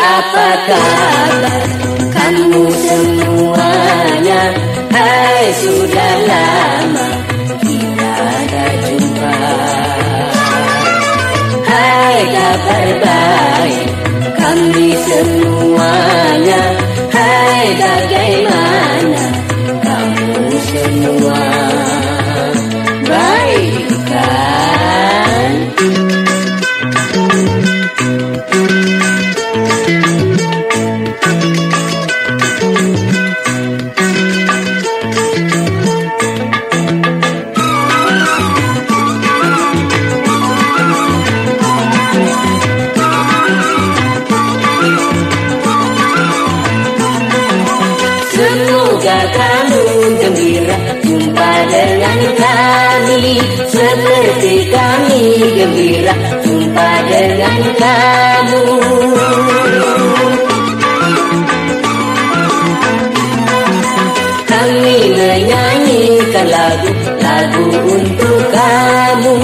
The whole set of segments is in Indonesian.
apa kabar? Kamu semuanya Hai sudah lama kita tak jumpa. Hai kabar baik kami semuanya dengan kamu Kami menyanyikan lagu-lagu untuk kamu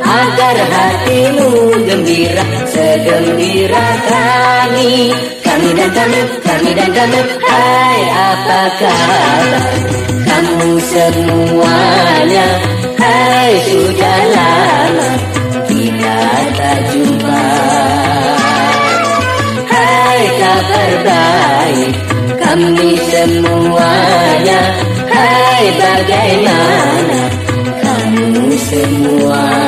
Agar hatimu gembira segembira kami Kami dan kami, kami dan kami Hai apa kabar kamu semuanya? Hai sudah baik. Kami semuanya Hai bagaimana? Kamu semua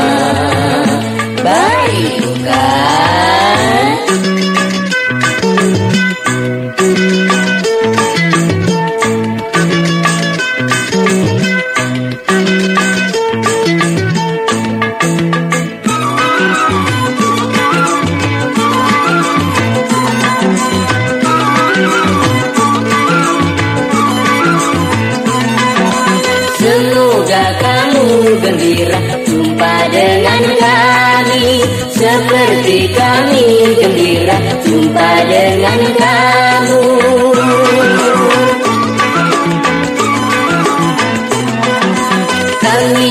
Semoga kamu gembira. Jumpa dengan kami. Seperti kami gembira. Jumpa dengan kamu. Kami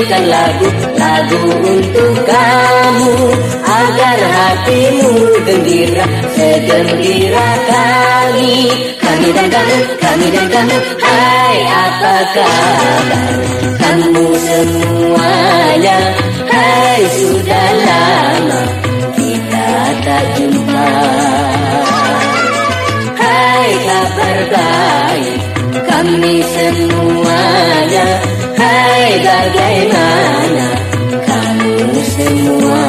menyanyikan lagu-lagu untuk kamu Agar hatimu gembira segembira kami Kami dan kami, kami dan kami Hai apa kabar? Kamu semuanya Hai sudah lama kita tak jumpa. Hai kabar baik kami semuanya Hai bagaimana kamu semua